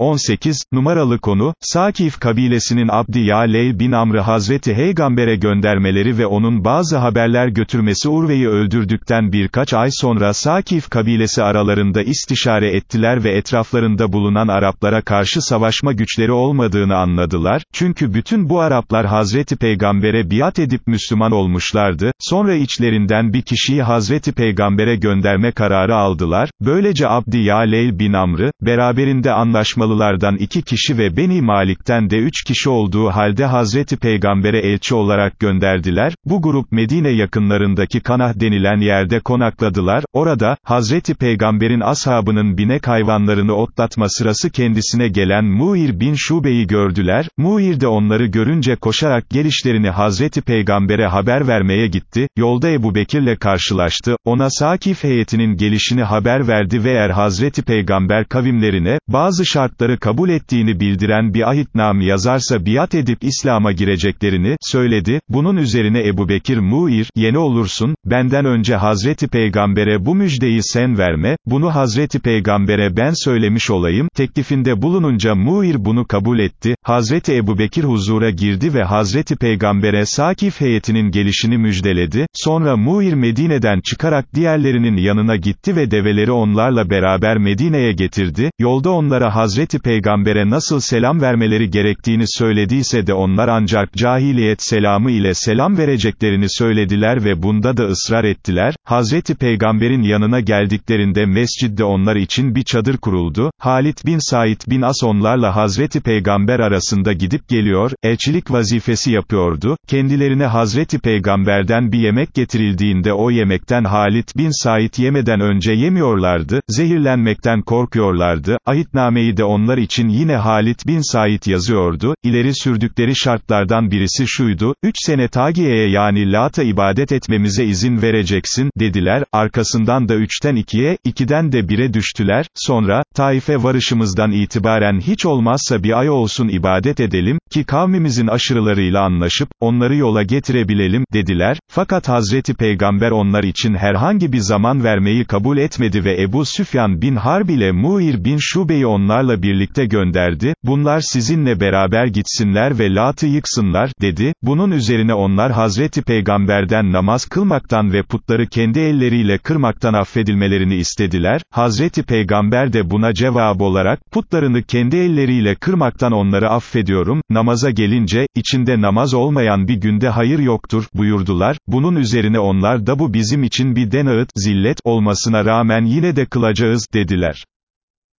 18, numaralı konu, Sakif kabilesinin Abdi Yaleyl bin Amr'ı Hazreti Heygamber'e göndermeleri ve onun bazı haberler götürmesi Urve'yi öldürdükten birkaç ay sonra Sakif kabilesi aralarında istişare ettiler ve etraflarında bulunan Araplara karşı savaşma güçleri olmadığını anladılar, çünkü bütün bu Araplar Hazreti Peygamber'e biat edip Müslüman olmuşlardı, sonra içlerinden bir kişiyi Hazreti Peygamber'e gönderme kararı aldılar, böylece Abdi Yaleyl bin Amr'ı, beraberinde anlaşmalılardan iki kişi ve Beni Malik'ten de üç kişi olduğu halde Hazreti Peygamber'e elçi olarak gönderdiler, bu grup Medine yakınlarındaki Kanah denilen yerde konakladılar, orada, Hazreti Peygamber'in ashabının binek hayvanlarını otlatma sırası kendisine gelen Muir bin Şube'yi gördüler, Muir de onları görünce koşarak gelişlerini Hazreti Peygamber'e haber vermeye gitti, yolda Ebu Bekir'le karşılaştı, ona Sakif heyetinin gelişini haber verdi ve eğer Hazreti Peygamber kavimlerine, bazı şartları kabul ettiğini bildiren bir ahitname yazarsa biat edip İslam'a gireceklerini, söyledi, bunun üzerine Ebu Bekir Muir, yeni olursun, benden önce Hazreti Peygamber'e bu müjdeyi sen verme, bunu Hazreti Peygamber'e ben söylemiş olayım, teklifinde bulununca Muir bunu kabul etti, Hazreti Ebu Bekir huzura girdi ve Hazreti Peygamber'e Sakif heyetinin gelişini müjdeledi, sonra Muir Medine'den çıkarak diğerlerinin yanına gitti ve develeri onlarla beraber Medine'ye getirdi, yolda onlara Hazreti Peygamber'e nasıl selam vermeleri gerektiğini söylediyse de onlar ancak cahiliyet selamı ile selam vereceklerini söylediler ve bunda da ısrar ettiler, Hazreti Peygamber'in yanına geldiklerinde mescidde onlar için bir çadır kuruldu, Halit bin Said bin As onlarla Hazreti Peygamber arasında gidip geliyor, elçilik vazifesi yapıyordu, kendilerine Hazreti Peygamber'den bir yemek getirildiğinde o yemekten Halit bin Said yemeden önce yemiyorlardı, zehirlenmekten korkuyorlardı, ahitnameyi de onlar için yine Halit bin Said yazıyordu, ileri sürdükleri şartlardan birisi şuydu, üç sene Tagiye'ye yani Lat'a ibadet etmemize izin vereceksin, dediler, arkasından da üçten ikiye, ikiden de bire düştüler, sonra, Taif'e varışımızdan itibaren hiç olmazsa bir ay olsun ibadet edelim, ki kavmimizin aşırılarıyla anlaşıp, onları yola getirebilelim, dediler, fakat Hazreti Peygamber onlar için herhangi bir zaman vermeyi kabul etmedi ve Ebu Süfyan bin Harb ile Muir bin Şube'yi birlikte gönderdi, bunlar sizinle beraber gitsinler ve Lat'ı yıksınlar, dedi, bunun üzerine onlar Hazreti Peygamber'den namaz kılmaktan ve putları kendi elleriyle kırmaktan affedilmelerini istediler, Hazreti Peygamber de buna cevap olarak, putlarını kendi elleriyle kırmaktan onları affediyorum, namaza gelince, içinde namaz olmayan bir günde hayır yoktur, buyurdular, bunun üzerine onlar da bu bizim için bir denağıt, zillet, olmasına rağmen yine de kılacağız, dediler.